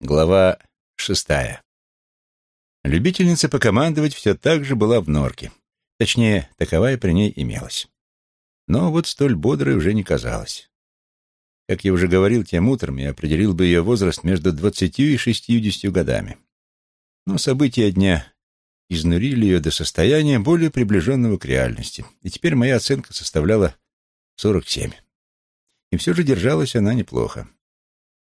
Глава шестая. Любительница покомандовать все так же была в норке. Точнее, таковая при ней имелась. Но вот столь бодрой уже не казалась. Как я уже говорил тем утром, я определил бы ее возраст между двадцатью и шестьюдесятью годами. Но события дня изнурили ее до состояния, более приближенного к реальности, и теперь моя оценка составляла сорок семь. И все же держалась она неплохо.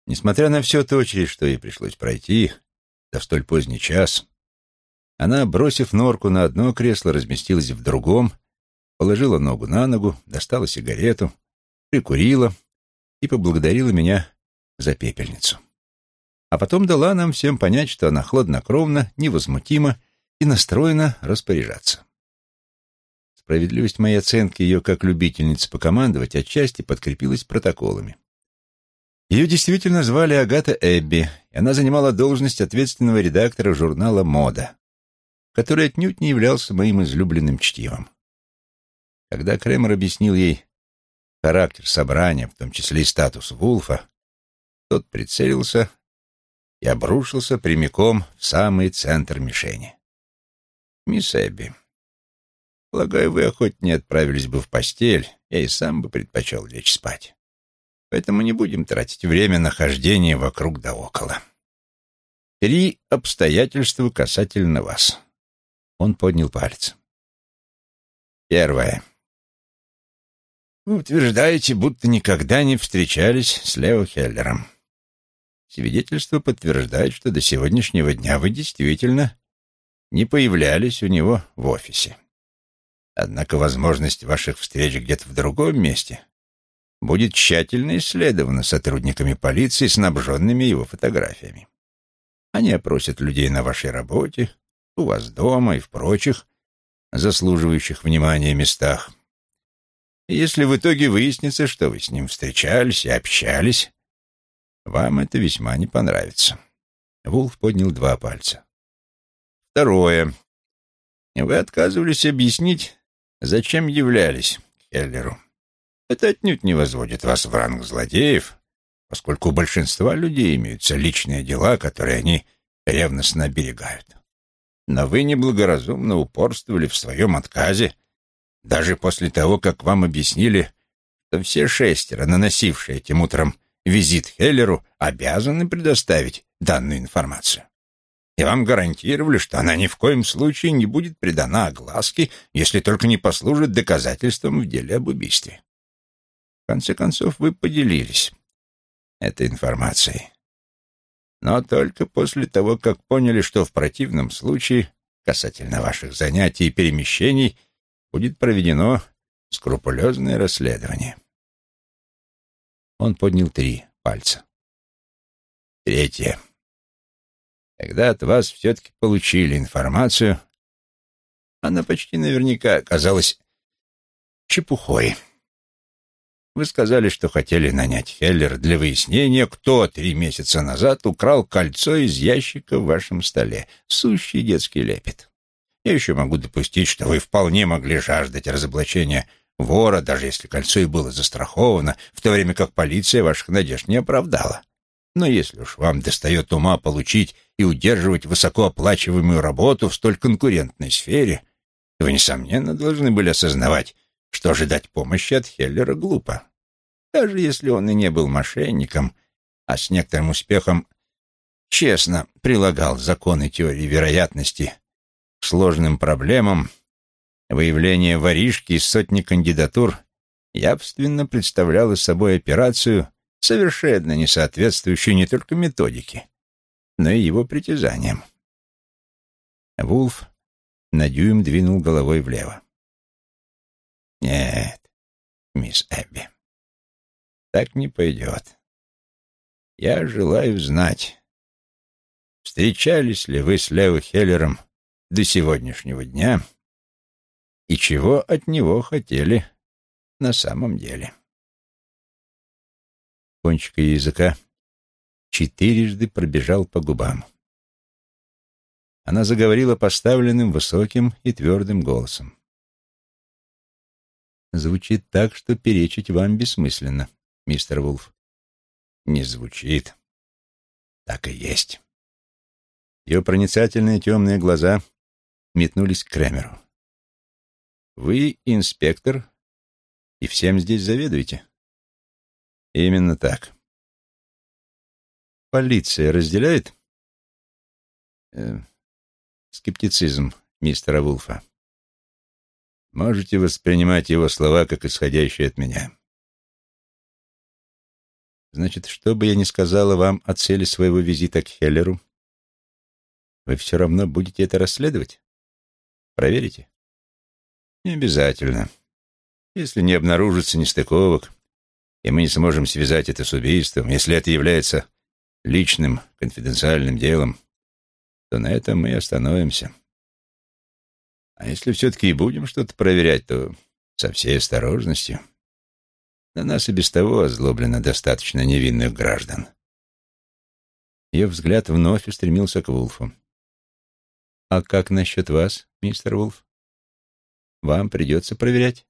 Несмотря на все то, через что ей пришлось пройти, до столь поздний час, она, бросив норку на одно кресло, разместилась в другом, положила ногу на ногу, достала сигарету, прикурила и поблагодарила меня за пепельницу. А потом дала нам всем понять, что она хладнокровна, невозмутима и настроена распоряжаться. Справедливость моей оценки ее как любительницы покомандовать отчасти подкрепилась протоколами. Ее действительно звали Агата Эбби, и она занимала должность ответственного редактора журнала «Мода», который отнюдь не являлся моим излюбленным чтивом. Когда Кремер объяснил ей характер собрания, в том числе и статус Вулфа, тот прицелился и обрушился прямиком в самый центр мишени. «Мисс Эбби, полагаю, вы охотнее отправились бы в постель, я и сам бы предпочел лечь спать. Поэтому не будем тратить время на хождение вокруг да около. Три обстоятельства касательно вас. Он поднял палец. Первое. Вы утверждаете, будто никогда не встречались с Лео Хеллером. Свидетельство подтверждает, что до сегодняшнего дня вы действительно не появлялись у него в офисе. Однако возможность ваших встреч где-то в другом месте будет тщательно исследовано сотрудниками полиции, снабженными его фотографиями. Они опросят людей на вашей работе, у вас дома и в прочих, заслуживающих внимания местах. Если в итоге выяснится, что вы с ним встречались и общались, вам это весьма не понравится. Вулф поднял два пальца. Второе. Вы отказывались объяснить, зачем являлись к Хеллеру. Это отнюдь не возводит вас в ранг злодеев, поскольку у большинства людей имеются личные дела, которые они ревностно оберегают. Но вы неблагоразумно упорствовали в своем отказе, даже после того, как вам объяснили, что все шестеро, наносившие этим утром визит Хеллеру, обязаны предоставить данную информацию. И вам гарантировали, что она ни в коем случае не будет предана огласке, если только не послужит доказательством в деле об убийстве. Конце концов, вы поделились этой информацией. Но только после того, как поняли, что в противном случае, касательно ваших занятий и перемещений, будет проведено скрупулезное расследование. Он поднял три пальца. Третье. Когда от вас все-таки получили информацию, она почти наверняка оказалась чепухой. Вы сказали, что хотели нанять Хеллер для выяснения, кто три месяца назад украл кольцо из ящика в вашем столе. Сущий детский лепет. Я еще могу допустить, что вы вполне могли жаждать разоблачения вора, даже если кольцо и было застраховано, в то время как полиция ваших надежд не оправдала. Но если уж вам достает ума получить и удерживать высокооплачиваемую работу в столь конкурентной сфере, вы, несомненно, должны были осознавать, что ожидать помощи от Хеллера глупо. Даже если он и не был мошенником, а с некоторым успехом честно прилагал законы теории вероятности к сложным проблемам, выявление воришки из сотни кандидатур явственно представляло собой операцию, совершенно не соответствующую не только методике, но и его притязаниям. Вулф на дюйм двинул головой влево. Нет, мисс Эбби, так не пойдет. Я желаю знать, встречались ли вы с Лео Хеллером до сегодняшнего дня и чего от него хотели на самом деле. Кончик языка четырежды пробежал по губам. Она заговорила поставленным, высоким и твердым голосом звучит так, что перечить вам бессмысленно, мистер Вулф. Не звучит. Так и есть. Ее проницательные темные глаза метнулись к Кремеру. «Вы инспектор и всем здесь заведуете?» «Именно так». «Полиция разделяет?» э, «Скептицизм мистера Вулфа. Можете воспринимать его слова как исходящие от меня». «Значит, что бы я ни сказала вам о цели своего визита к Хеллеру, вы все равно будете это расследовать? Проверите? Не обязательно. Если не обнаружится нестыковок, и мы не сможем связать это с убийством, если это является личным, конфиденциальным делом, то на этом мы и остановимся. А если все-таки и будем что-то проверять, то со всей осторожностью. На нас и без того озлоблено достаточно невинных граждан. Ее взгляд вновь устремился к Вулфу. А как насчет вас, мистер Вулф? Вам придется проверять?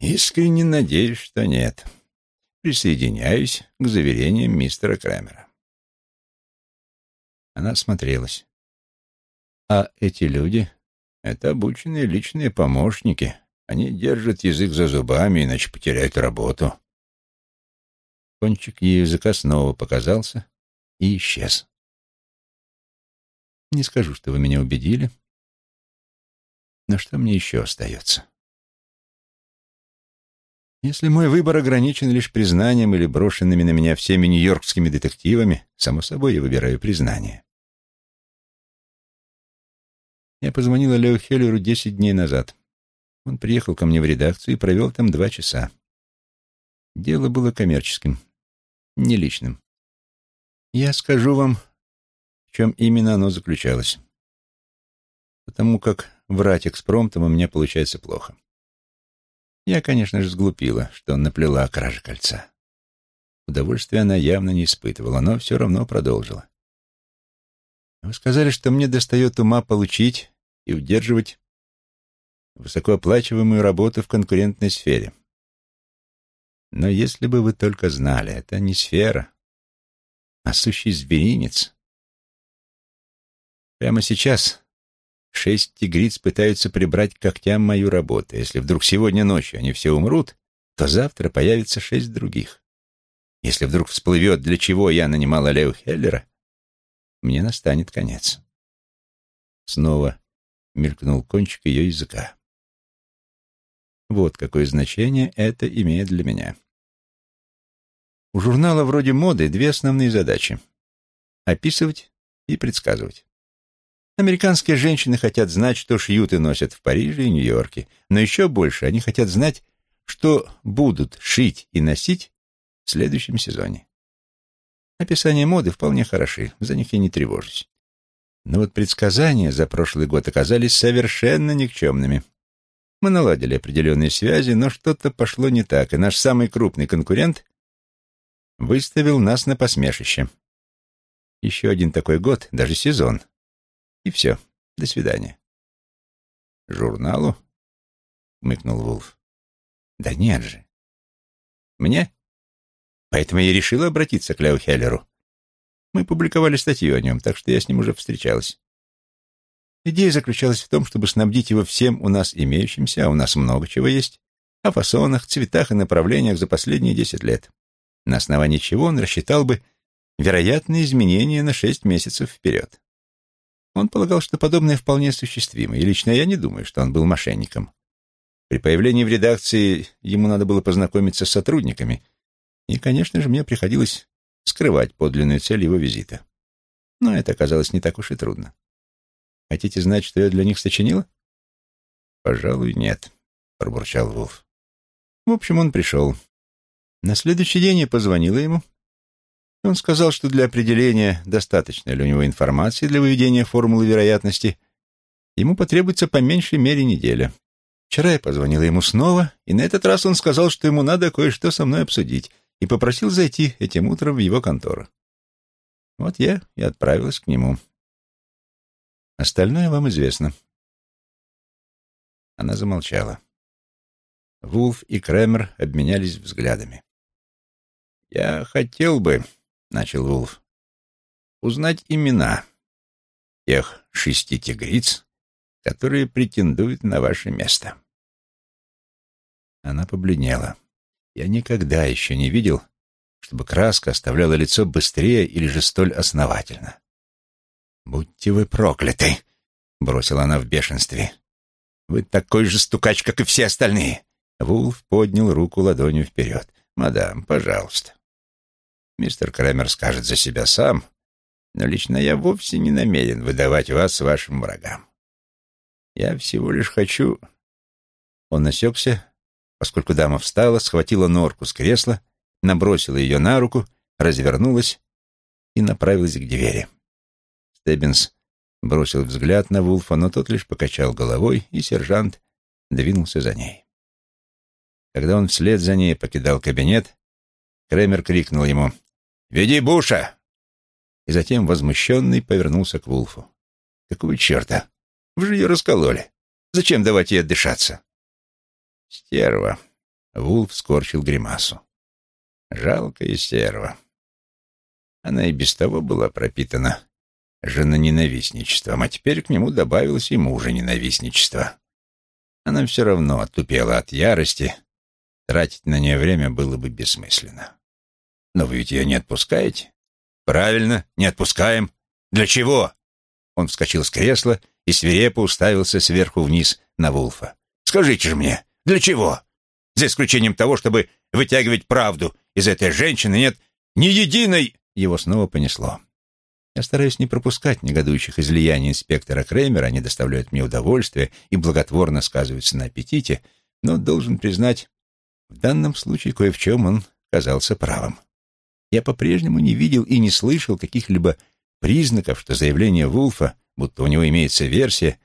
Искренне надеюсь, что нет. Присоединяюсь к заверениям мистера Крамера. Она смотрелась. А эти люди — это обученные личные помощники. Они держат язык за зубами, иначе потеряют работу. Кончик языка снова показался и исчез. Не скажу, что вы меня убедили, но что мне еще остается? Если мой выбор ограничен лишь признанием или брошенными на меня всеми нью-йоркскими детективами, само собой я выбираю признание. Я позвонила Лео Хеллеру десять дней назад. Он приехал ко мне в редакцию и провел там два часа. Дело было коммерческим, не личным. Я скажу вам, в чем именно оно заключалось. Потому как врать экспромтом у меня получается плохо. Я, конечно же, сглупила, что наплела о краже кольца. Удовольствия она явно не испытывала, но все равно продолжила. Вы сказали, что мне достает ума получить и удерживать высокооплачиваемую работу в конкурентной сфере. Но если бы вы только знали, это не сфера, а сущий зверинец, Прямо сейчас шесть тигриц пытаются прибрать к когтям мою работу. Если вдруг сегодня ночью они все умрут, то завтра появится шесть других. Если вдруг всплывет, для чего я нанимала Лео Хеллера, мне настанет конец. Снова мелькнул кончик ее языка. Вот какое значение это имеет для меня. У журнала вроде моды две основные задачи — описывать и предсказывать. Американские женщины хотят знать, что шьют и носят в Париже и Нью-Йорке, но еще больше они хотят знать, что будут шить и носить в следующем сезоне. Описания моды вполне хороши, за них я не тревожусь. Но вот предсказания за прошлый год оказались совершенно никчемными. Мы наладили определенные связи, но что-то пошло не так, и наш самый крупный конкурент выставил нас на посмешище. Еще один такой год, даже сезон, и все. До свидания. «Журналу?» — мыкнул Вулф. «Да нет же. Мне? Поэтому я решила обратиться к Лео Хеллеру. Мы публиковали статью о нем, так что я с ним уже встречалась. Идея заключалась в том, чтобы снабдить его всем у нас имеющимся, а у нас много чего есть, о фасонах, цветах и направлениях за последние десять лет, на основании чего он рассчитал бы вероятные изменения на шесть месяцев вперед. Он полагал, что подобное вполне осуществимо, и лично я не думаю, что он был мошенником. При появлении в редакции ему надо было познакомиться с сотрудниками, и, конечно же, мне приходилось скрывать подлинную цель его визита. Но это оказалось не так уж и трудно. Хотите знать, что я для них сочинила? Пожалуй, нет, пробурчал Вулф. В общем, он пришел. На следующий день я позвонила ему он сказал, что для определения, достаточно ли у него информации для выведения формулы вероятности, ему потребуется по меньшей мере неделя. Вчера я позвонила ему снова, и на этот раз он сказал, что ему надо кое-что со мной обсудить, и попросил зайти этим утром в его контору. Вот я и отправилась к нему. Остальное вам известно. Она замолчала. Вулф и Кремер обменялись взглядами. «Я хотел бы», начал Вулф, — «узнать имена тех шести тигриц, которые претендуют на ваше место». Она побледнела. Я никогда еще не видел, чтобы краска оставляла лицо быстрее или же столь основательно. «Будьте вы прокляты!» — бросила она в бешенстве. «Вы такой же стукач, как и все остальные!» Вулф поднял руку ладонью вперед. «Мадам, пожалуйста». Мистер Крэмер скажет за себя сам, но лично я вовсе не намерен выдавать вас вашим врагам. Я всего лишь хочу...» Он насекся, поскольку дама встала, схватила норку с кресла, набросила ее на руку, развернулась и направилась к двери. Стеббинс бросил взгляд на Вулфа, но тот лишь покачал головой, и сержант двинулся за ней. Когда он вслед за ней покидал кабинет, Кремер крикнул ему «Веди Буша!» И затем, возмущенный, повернулся к Вулфу. «Какого черта? Вы же ее раскололи. Зачем давать ей отдышаться?» «Стерва!» — Вулф скорчил гримасу. «Жалкая стерва. Она и без того была пропитана женоненавистничеством, а теперь к нему добавилось и мужа-ненавистничество. Она все равно оттупела от ярости, тратить на нее время было бы бессмысленно. Но вы ведь ее не отпускаете? Правильно, не отпускаем. Для чего? Он вскочил с кресла и свирепо уставился сверху вниз на Вулфа. Скажите же мне, для чего? За исключением того, чтобы вытягивать правду из этой женщины, нет ни единой... Его снова понесло. Я стараюсь не пропускать негодующих излияний инспектора Креймера, они доставляют мне удовольствие и благотворно сказываются на аппетите, но должен признать, в данном случае кое в чем он казался правым. Я по-прежнему не видел и не слышал каких-либо признаков, что заявление Вулфа, будто у него имеется версия,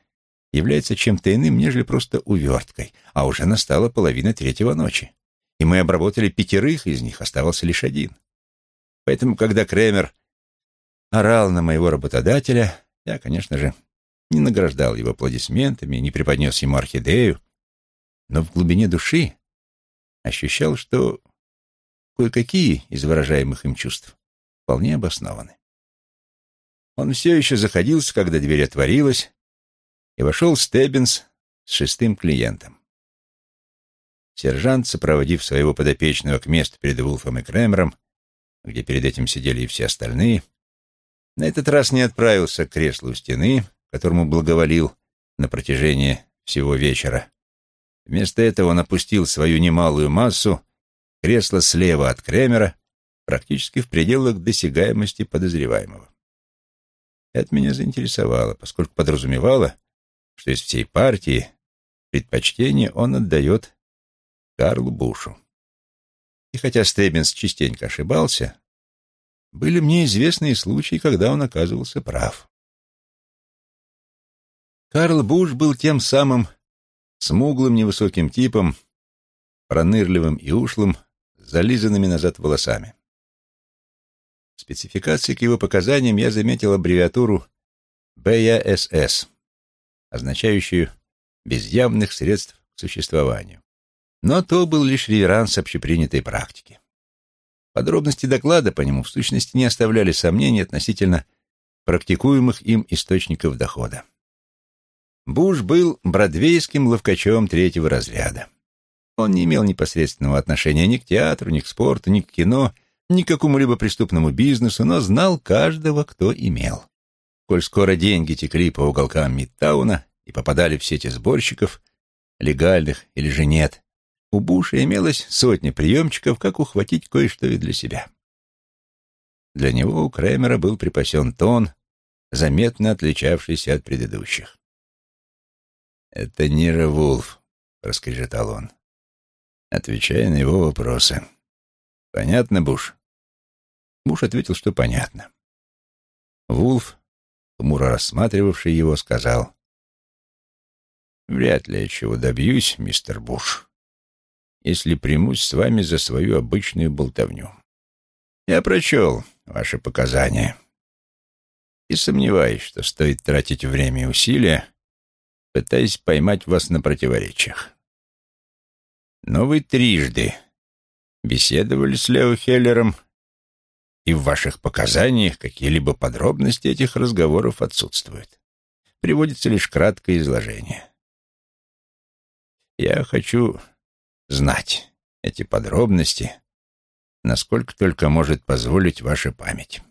является чем-то иным, нежели просто уверткой, а уже настала половина третьего ночи, и мы обработали пятерых из них, оставался лишь один. Поэтому, когда Кремер орал на моего работодателя, я, конечно же, не награждал его аплодисментами, не преподнес ему орхидею, но в глубине души ощущал, что кое-какие из выражаемых им чувств вполне обоснованы. Он все еще заходился, когда дверь отворилась, и вошел Стеббинс с шестым клиентом. Сержант, сопроводив своего подопечного к месту перед Вулфом и Кремером, где перед этим сидели и все остальные, на этот раз не отправился к креслу стены, которому благоволил на протяжении всего вечера. Вместо этого он опустил свою немалую массу кресло слева от Кремера, практически в пределах досягаемости подозреваемого. Это меня заинтересовало, поскольку подразумевало, что из всей партии предпочтение он отдает Карлу Бушу. И хотя Стеббинс частенько ошибался, были мне известны и случаи, когда он оказывался прав. Карл Буш был тем самым смуглым невысоким типом, пронырливым и ушлым, с зализанными назад волосами. В спецификации к его показаниям я заметил аббревиатуру БЯСС, означающую «без явных средств к существованию». Но то был лишь реверанс общепринятой практики. Подробности доклада по нему в сущности не оставляли сомнений относительно практикуемых им источников дохода. Буш был бродвейским ловкачом третьего разряда. Он не имел непосредственного отношения ни к театру, ни к спорту, ни к кино, ни к какому-либо преступному бизнесу, но знал каждого, кто имел. Коль скоро деньги текли по уголкам Мидтауна и попадали в сети сборщиков, легальных или же нет, у Буша имелось сотня приемчиков, как ухватить кое-что и для себя. Для него у Кремера был припасен тон, заметно отличавшийся от предыдущих. «Это Нира Вулф», — раскрежетал он, отвечая на его вопросы. «Понятно, Буш?» Буш ответил, что понятно. Вулф, хмуро рассматривавший его, сказал, «Вряд ли я чего добьюсь, мистер Буш если примусь с вами за свою обычную болтовню. Я прочел ваши показания и сомневаюсь, что стоит тратить время и усилия, пытаясь поймать вас на противоречиях. Но вы трижды беседовали с Лео Хеллером и в ваших показаниях какие-либо подробности этих разговоров отсутствуют. Приводится лишь краткое изложение. Я хочу знать эти подробности, насколько только может позволить ваша память.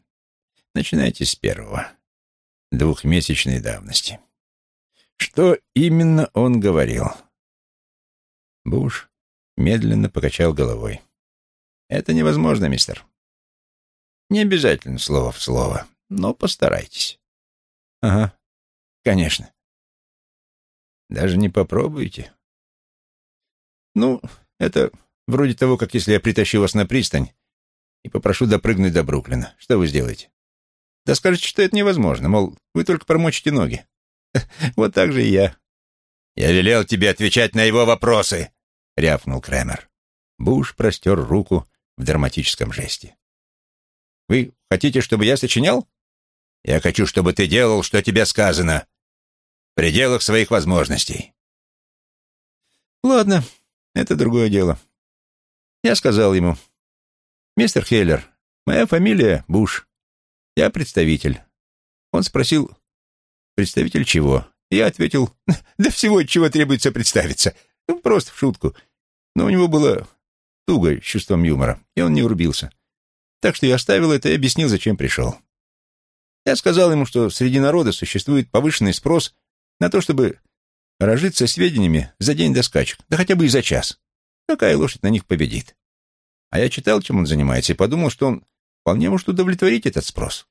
Начинайте с первого, двухмесячной давности. Что именно он говорил? Буш медленно покачал головой. Это невозможно, мистер. Не обязательно слово в слово, но постарайтесь. Ага, конечно. Даже не попробуйте. Ну, это вроде того, как если я притащу вас на пристань и попрошу допрыгнуть до Бруклина. Что вы сделаете? Да скажете, что это невозможно, мол, вы только промочите ноги. Вот так же и я. «Я велел тебе отвечать на его вопросы», — рявкнул Крэмер. Буш простер руку в драматическом жесте. «Вы хотите, чтобы я сочинял?» «Я хочу, чтобы ты делал, что тебе сказано, в пределах своих возможностей». «Ладно, это другое дело». Я сказал ему, «Мистер Хейлер, моя фамилия Буш. Я представитель». Он спросил, «Представитель чего?» Я ответил, «Да всего, чего требуется представиться. Ну, просто в шутку». Но у него было туго с чувством юмора, и он не урубился. Так что я оставил это и объяснил, зачем пришел. Я сказал ему, что среди народа существует повышенный спрос на то, чтобы разжиться сведениями за день до скачек, да хотя бы и за час. Какая лошадь на них победит? А я читал, чем он занимается, и подумал, что он вполне может удовлетворить этот спрос.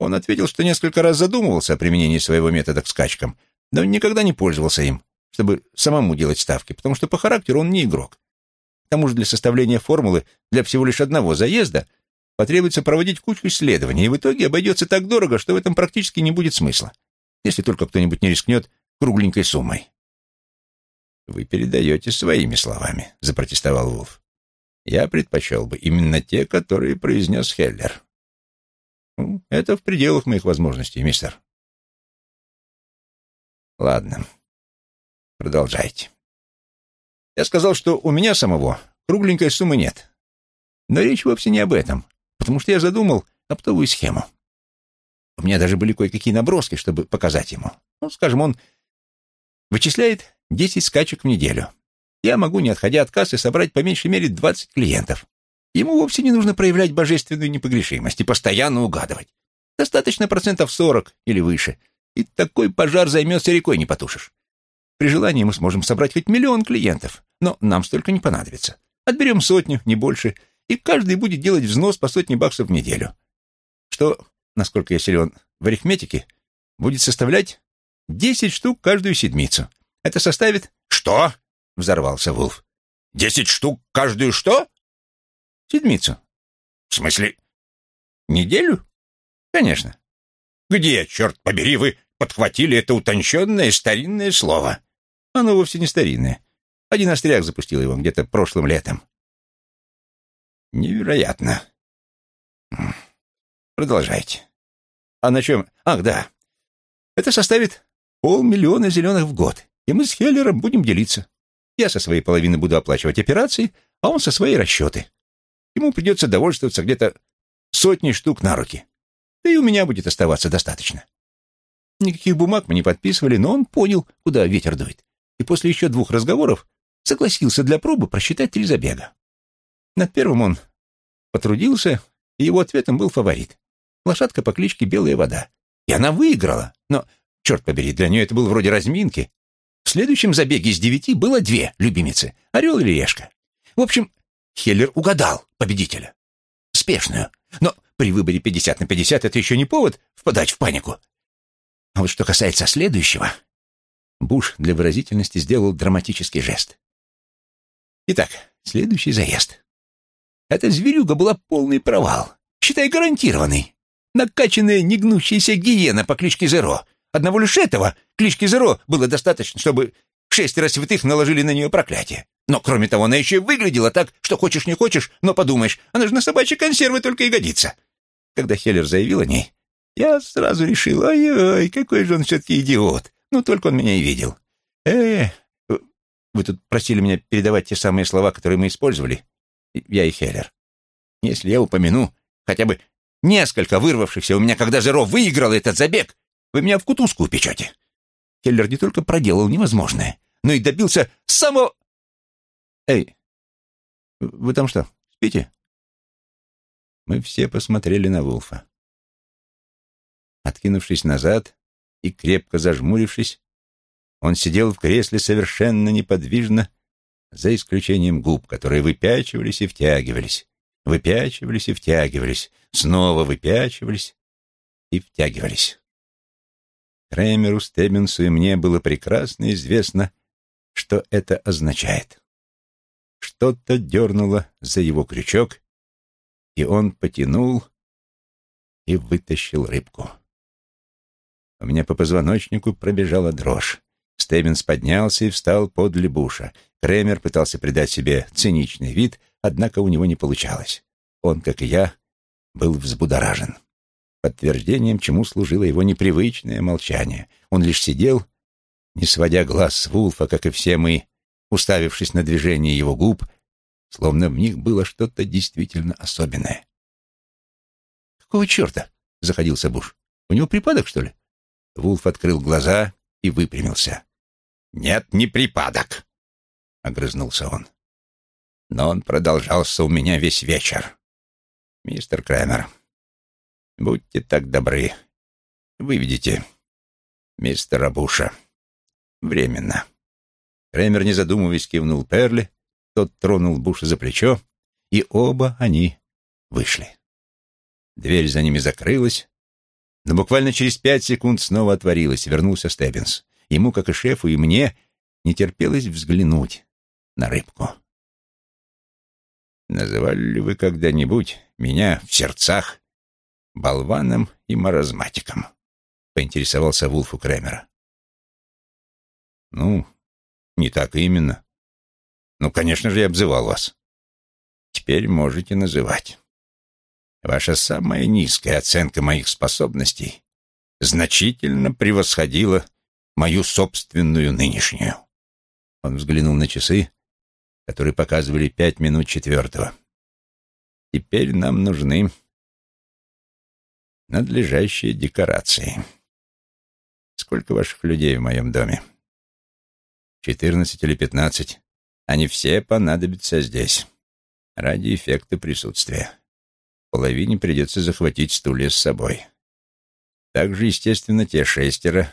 Он ответил, что несколько раз задумывался о применении своего метода к скачкам, но никогда не пользовался им, чтобы самому делать ставки, потому что по характеру он не игрок. К тому же для составления формулы для всего лишь одного заезда потребуется проводить кучу исследований, и в итоге обойдется так дорого, что в этом практически не будет смысла, если только кто-нибудь не рискнет кругленькой суммой. «Вы передаете своими словами», — запротестовал Вулф. «Я предпочел бы именно те, которые произнес Хеллер». Ну, «Это в пределах моих возможностей, мистер». «Ладно, продолжайте». Я сказал, что у меня самого кругленькой суммы нет. Но речь вовсе не об этом, потому что я задумал оптовую схему. У меня даже были кое-какие наброски, чтобы показать ему. Ну, скажем, он вычисляет 10 скачек в неделю. Я могу, не отходя от кассы, собрать по меньшей мере 20 клиентов. Ему вовсе не нужно проявлять божественную непогрешимость и постоянно угадывать. Достаточно процентов 40 или выше, и такой пожар займется рекой не потушишь. При желании мы сможем собрать хоть миллион клиентов, но нам столько не понадобится. Отберем сотню, не больше, и каждый будет делать взнос по сотне баксов в неделю. Что, насколько я силен в арифметике, будет составлять 10 штук каждую седмицу. Это составит... «Что?» — взорвался Вулф. «Десять штук каждую что?» «Седмицу». «В смысле, неделю?» «Конечно». «Где, черт побери, вы подхватили это утонченное старинное слово?» «Оно вовсе не старинное. Один остряк запустил его где-то прошлым летом». «Невероятно». «Продолжайте». «А на чем? Ах, да. Это составит полмиллиона зеленых в год, и мы с Хеллером будем делиться. Я со своей половины буду оплачивать операции, а он со своей расчеты. Ему придется довольствоваться где-то сотней штук на руки. Да и у меня будет оставаться достаточно. Никаких бумаг мы не подписывали, но он понял, куда ветер дует. И после еще двух разговоров согласился для пробы просчитать три забега. Над первым он потрудился, и его ответом был фаворит. Лошадка по кличке Белая вода. И она выиграла, но, черт побери, для нее это был вроде разминки. В следующем забеге из девяти было две любимицы — орел или решка. В общем, Хеллер угадал победителя. Спешную. Но при выборе 50 на 50 это еще не повод впадать в панику. А вот что касается следующего... Буш для выразительности сделал драматический жест. Итак, следующий заезд. Эта зверюга была полный провал. Считай, гарантированный. Накачанная негнущаяся гиена по кличке Зеро. Одного лишь этого, клички Зеро, было достаточно, чтобы шестеро святых наложили на нее проклятие. Но, кроме того, она еще и выглядела так, что хочешь не хочешь, но подумаешь, она же на собачьи консервы только и годится. Когда Хеллер заявил о ней, я сразу решил, ой-ой, какой же он все-таки идиот. Ну, только он меня и видел. э вы тут просили меня передавать те самые слова, которые мы использовали, я и Хеллер. Если я упомяну хотя бы несколько вырвавшихся у меня, когда Зеро выиграл этот забег, вы меня в кутузку упечете. Келлер не только проделал невозможное, но и добился самого... Эй, вы там что, спите? Мы все посмотрели на Вулфа. Откинувшись назад и крепко зажмурившись, он сидел в кресле совершенно неподвижно, за исключением губ, которые выпячивались и втягивались, выпячивались и втягивались, снова выпячивались и втягивались. Креймеру, Стеббинсу и мне было прекрасно известно, что это означает. Что-то дернуло за его крючок, и он потянул и вытащил рыбку. У меня по позвоночнику пробежала дрожь. Стеббинс поднялся и встал подле Буша. Кремер пытался придать себе циничный вид, однако у него не получалось. Он, как и я, был взбудоражен. Подтверждением, чему служило его непривычное молчание. Он лишь сидел, не сводя глаз с Вулфа, как и все мы, уставившись на движение его губ, словно в них было что-то действительно особенное. «Какого черта?» — заходился Буш. «У него припадок, что ли?» Вулф открыл глаза и выпрямился. «Нет, не припадок», — огрызнулся он. «Но он продолжался у меня весь вечер. Мистер Крэмер, будьте так добры, выведите мистера Буша. Временно». Крэмер, не задумываясь, кивнул Перли, тот тронул Буша за плечо, и оба они вышли. Дверь за ними закрылась, но буквально через пять секунд снова отворилась, вернулся Стеббинс. Ему, как и шефу, и мне не терпелось взглянуть на рыбку. «Называли ли вы когда-нибудь меня в сердцах болваном и маразматиком?» — поинтересовался Вулфу Кремера. «Ну, не так именно. Ну, конечно же, я обзывал вас. Теперь можете называть. Ваша самая низкая оценка моих способностей значительно превосходила мою собственную нынешнюю. Он взглянул на часы, которые показывали пять минут четвертого. Теперь нам нужны надлежащие декорации. Сколько ваших людей в моем доме? Четырнадцать или пятнадцать. Они все понадобятся здесь. Ради эффекта присутствия. Половине придется захватить стулья с собой. Также, естественно, те шестеро,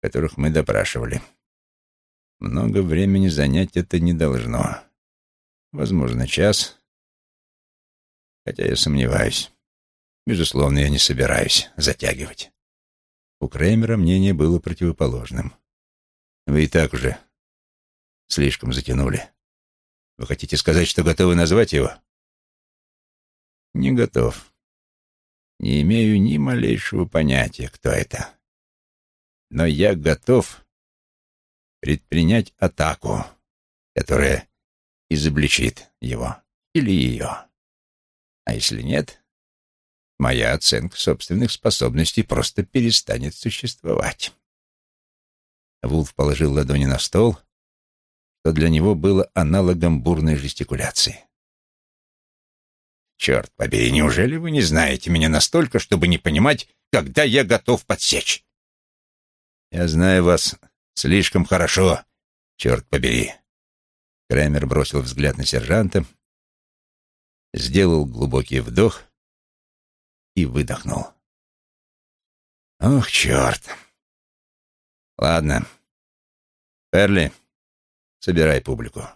которых мы допрашивали. Много времени занять это не должно. Возможно, час. Хотя я сомневаюсь. Безусловно, я не собираюсь затягивать. У Креймера мнение было противоположным. Вы и так уже слишком затянули. Вы хотите сказать, что готовы назвать его? Не готов. Не имею ни малейшего понятия, кто это. Но я готов предпринять атаку, которая изобличит его или ее. А если нет, моя оценка собственных способностей просто перестанет существовать. Вулф положил ладони на стол что для него было аналогом бурной жестикуляции. «Черт побери, неужели вы не знаете меня настолько, чтобы не понимать, когда я готов подсечь?» «Я знаю вас слишком хорошо, черт побери». Крэмер бросил взгляд на сержанта, сделал глубокий вдох и выдохнул. «Ох, черт!» «Ладно. Перли, Собирай публику.